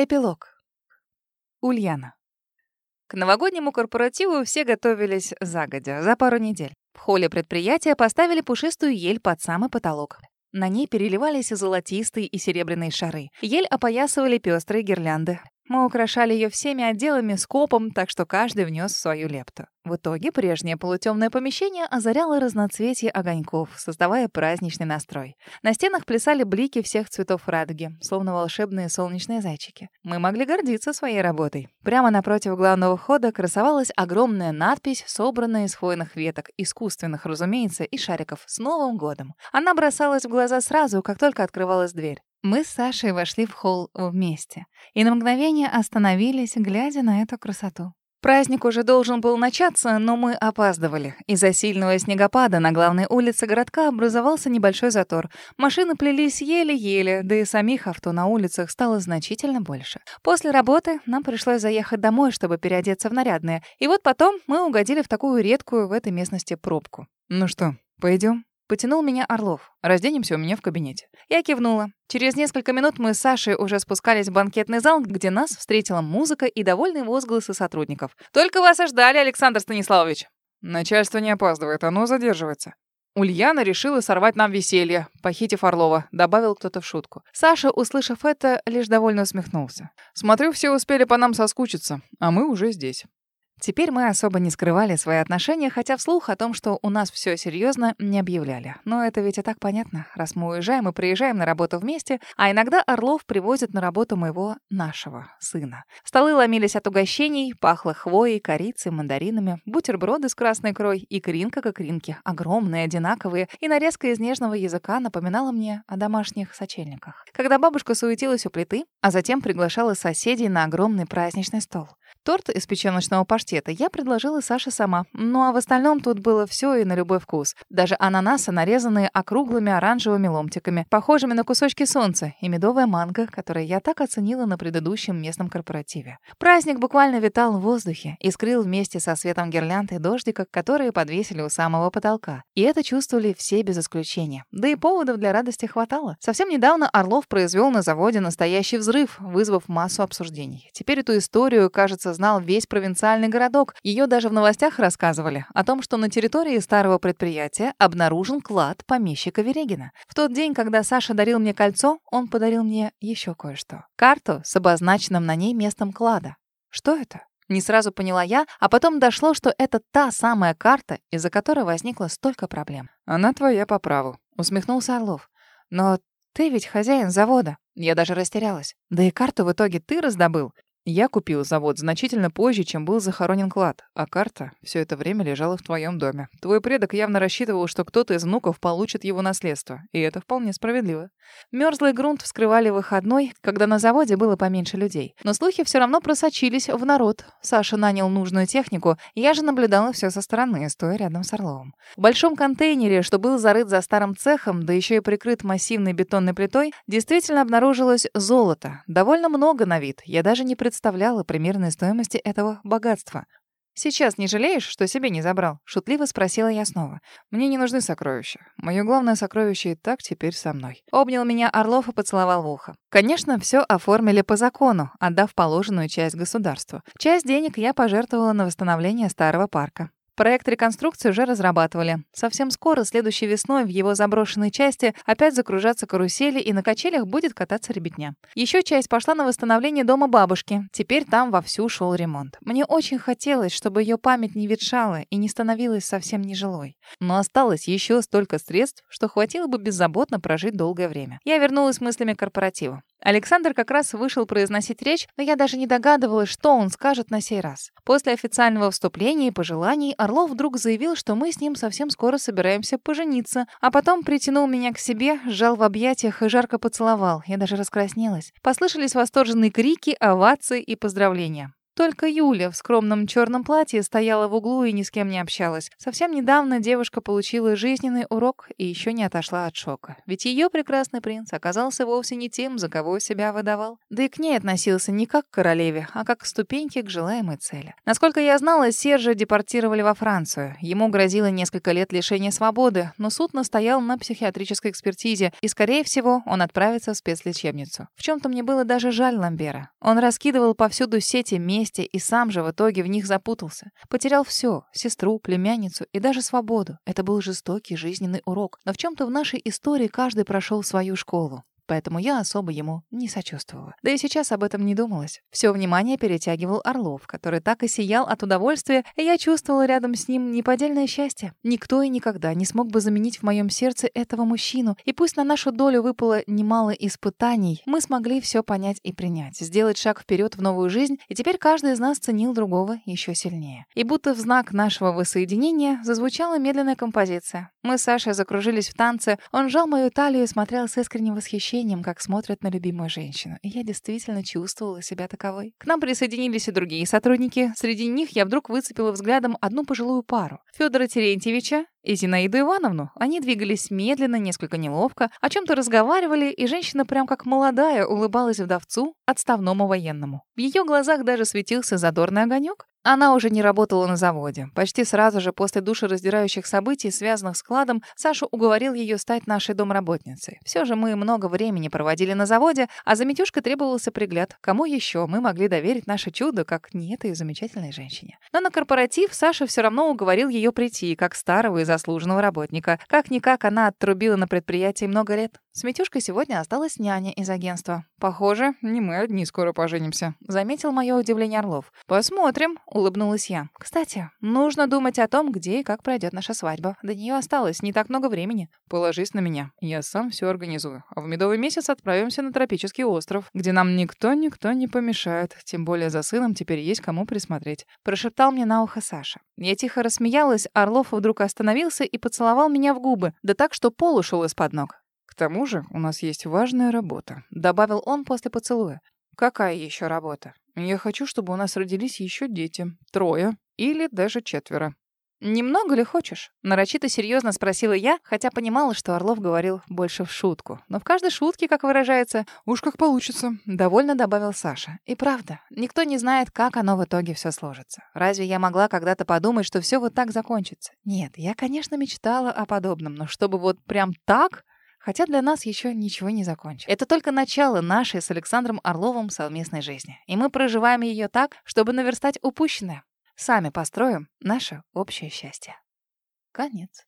Эпилог. Ульяна. К новогоднему корпоративу все готовились загодя, за пару недель. В холле предприятия поставили пушистую ель под самый потолок. На ней переливались золотистые и серебряные шары. Ель опоясывали пестрые гирлянды. Мы украшали ее всеми отделами скопом, так что каждый внес свою лепту. В итоге прежнее полутемное помещение озаряло разноцветие огоньков, создавая праздничный настрой. На стенах плясали блики всех цветов радуги, словно волшебные солнечные зайчики. Мы могли гордиться своей работой. Прямо напротив главного входа красовалась огромная надпись, собранная из хвойных веток, искусственных, разумеется, и шариков «С Новым годом!». Она бросалась в глаза сразу, как только открывалась дверь. Мы с Сашей вошли в холл вместе и на мгновение остановились, глядя на эту красоту. Праздник уже должен был начаться, но мы опаздывали. Из-за сильного снегопада на главной улице городка образовался небольшой затор. Машины плелись еле-еле, да и самих авто на улицах стало значительно больше. После работы нам пришлось заехать домой, чтобы переодеться в нарядное. И вот потом мы угодили в такую редкую в этой местности пробку. «Ну что, пойдем? Потянул меня Орлов. «Разденемся у меня в кабинете». Я кивнула. Через несколько минут мы с Сашей уже спускались в банкетный зал, где нас встретила музыка и довольные возгласы сотрудников. «Только вас и Александр Станиславович!» «Начальство не опаздывает, оно задерживается». Ульяна решила сорвать нам веселье, похитив Орлова, добавил кто-то в шутку. Саша, услышав это, лишь довольно усмехнулся. Смотрю, все успели по нам соскучиться, а мы уже здесь. Теперь мы особо не скрывали свои отношения, хотя вслух о том, что у нас все серьезно, не объявляли. Но это ведь и так понятно, раз мы уезжаем и приезжаем на работу вместе, а иногда Орлов привозит на работу моего, нашего сына. Столы ломились от угощений, пахло хвоей, корицей, мандаринами, бутерброды с красной икрой, икринка как икринки, огромные, одинаковые, и нарезка из нежного языка напоминала мне о домашних сочельниках. Когда бабушка суетилась у плиты, а затем приглашала соседей на огромный праздничный стол. Торт из печёночного паштета я предложила Саше сама. Ну а в остальном тут было все и на любой вкус. Даже ананасы, нарезанные округлыми оранжевыми ломтиками, похожими на кусочки солнца, и медовая манго, которое я так оценила на предыдущем местном корпоративе. Праздник буквально витал в воздухе и скрыл вместе со светом гирлянд и дождика, которые подвесили у самого потолка. И это чувствовали все без исключения. Да и поводов для радости хватало. Совсем недавно Орлов произвел на заводе настоящий взрыв, вызвав массу обсуждений. Теперь эту историю, кажется, знал весь провинциальный городок. Ее даже в новостях рассказывали о том, что на территории старого предприятия обнаружен клад помещика Верегина. В тот день, когда Саша дарил мне кольцо, он подарил мне еще кое-что. Карту с обозначенным на ней местом клада. Что это? Не сразу поняла я, а потом дошло, что это та самая карта, из-за которой возникло столько проблем. «Она твоя по праву», — усмехнулся Орлов. «Но ты ведь хозяин завода». Я даже растерялась. Да и карту в итоге ты раздобыл. Я купил завод значительно позже, чем был захоронен клад, а карта все это время лежала в твоем доме. Твой предок явно рассчитывал, что кто-то из внуков получит его наследство, и это вполне справедливо. Мерзлый грунт вскрывали выходной, когда на заводе было поменьше людей. Но слухи все равно просочились в народ. Саша нанял нужную технику, я же наблюдала все со стороны, стоя рядом с Орловым. В большом контейнере, что был зарыт за старым цехом, да еще и прикрыт массивной бетонной плитой, действительно обнаружилось золото. Довольно много на вид. Я даже не представляла, представляла примерной стоимости этого богатства. «Сейчас не жалеешь, что себе не забрал?» — шутливо спросила я снова. «Мне не нужны сокровища. Мое главное сокровище и так теперь со мной». Обнял меня Орлов и поцеловал в ухо. Конечно, все оформили по закону, отдав положенную часть государству. Часть денег я пожертвовала на восстановление старого парка. Проект реконструкции уже разрабатывали. Совсем скоро, следующей весной, в его заброшенной части опять закружатся карусели, и на качелях будет кататься ребятня. Еще часть пошла на восстановление дома бабушки. Теперь там вовсю шел ремонт. Мне очень хотелось, чтобы ее память не ветшала и не становилась совсем нежилой. Но осталось еще столько средств, что хватило бы беззаботно прожить долгое время. Я вернулась мыслями к корпоративу. Александр как раз вышел произносить речь, но я даже не догадывалась, что он скажет на сей раз. После официального вступления и пожеланий Орлов вдруг заявил, что мы с ним совсем скоро собираемся пожениться, а потом притянул меня к себе, сжал в объятиях и жарко поцеловал. Я даже раскраснелась. Послышались восторженные крики, овации и поздравления. Только Юля в скромном черном платье стояла в углу и ни с кем не общалась. Совсем недавно девушка получила жизненный урок и еще не отошла от шока. Ведь ее прекрасный принц оказался вовсе не тем, за кого себя выдавал. Да и к ней относился не как к королеве, а как к ступеньке к желаемой цели. Насколько я знала, Сержа депортировали во Францию. Ему грозило несколько лет лишения свободы, но суд настоял на психиатрической экспертизе, и, скорее всего, он отправится в спецлечебницу. В чем-то мне было даже жаль Ламбера. Он раскидывал повсюду сети мести и сам же в итоге в них запутался. Потерял все — сестру, племянницу и даже свободу. Это был жестокий жизненный урок. Но в чем-то в нашей истории каждый прошел свою школу поэтому я особо ему не сочувствовала. Да и сейчас об этом не думалось. Все внимание перетягивал Орлов, который так и сиял от удовольствия, и я чувствовала рядом с ним неподдельное счастье. Никто и никогда не смог бы заменить в моем сердце этого мужчину, и пусть на нашу долю выпало немало испытаний, мы смогли все понять и принять, сделать шаг вперед в новую жизнь, и теперь каждый из нас ценил другого еще сильнее. И будто в знак нашего воссоединения зазвучала медленная композиция. Мы с Сашей закружились в танце, он сжал мою талию и смотрел с искренним восхищением восхищением, как смотрят на любимую женщину. И я действительно чувствовала себя таковой. К нам присоединились и другие сотрудники. Среди них я вдруг выцепила взглядом одну пожилую пару. Федора Терентьевича и Зинаиду Ивановну. Они двигались медленно, несколько неловко, о чем-то разговаривали, и женщина прям как молодая улыбалась вдовцу, отставному военному. В ее глазах даже светился задорный огонек. Она уже не работала на заводе. Почти сразу же после душераздирающих событий, связанных с кладом, Саша уговорил ее стать нашей домработницей. Все же мы много времени проводили на заводе, а за Митюшкой требовался пригляд. Кому еще мы могли доверить наше чудо, как не этой замечательной женщине? Но на корпоратив Саша все равно уговорил ее прийти, как старого и заслуженного работника. Как-никак она отрубила на предприятии много лет. С Митюшкой сегодня осталась няня из агентства. «Похоже, не мы одни скоро поженимся», — заметил мое удивление Орлов. «Посмотрим», — улыбнулась я. «Кстати, нужно думать о том, где и как пройдет наша свадьба. До нее осталось не так много времени». «Положись на меня. Я сам все организую. А в медовый месяц отправимся на тропический остров, где нам никто-никто не помешает. Тем более за сыном теперь есть кому присмотреть», — прошептал мне на ухо Саша. Я тихо рассмеялась, Орлов вдруг остановился и поцеловал меня в губы, да так, что пол ушел из-под ног тому же у нас есть важная работа», — добавил он после поцелуя. «Какая еще работа? Я хочу, чтобы у нас родились еще дети. Трое или даже четверо. «Немного ли хочешь?» — нарочито серьезно спросила я, хотя понимала, что Орлов говорил больше в шутку. Но в каждой шутке, как выражается, «уж как получится», — довольно добавил Саша. И правда, никто не знает, как оно в итоге все сложится. Разве я могла когда-то подумать, что все вот так закончится? Нет, я, конечно, мечтала о подобном, но чтобы вот прям так... Хотя для нас еще ничего не закончено. Это только начало нашей с Александром Орловым совместной жизни. И мы проживаем ее так, чтобы наверстать упущенное. Сами построим наше общее счастье. Конец.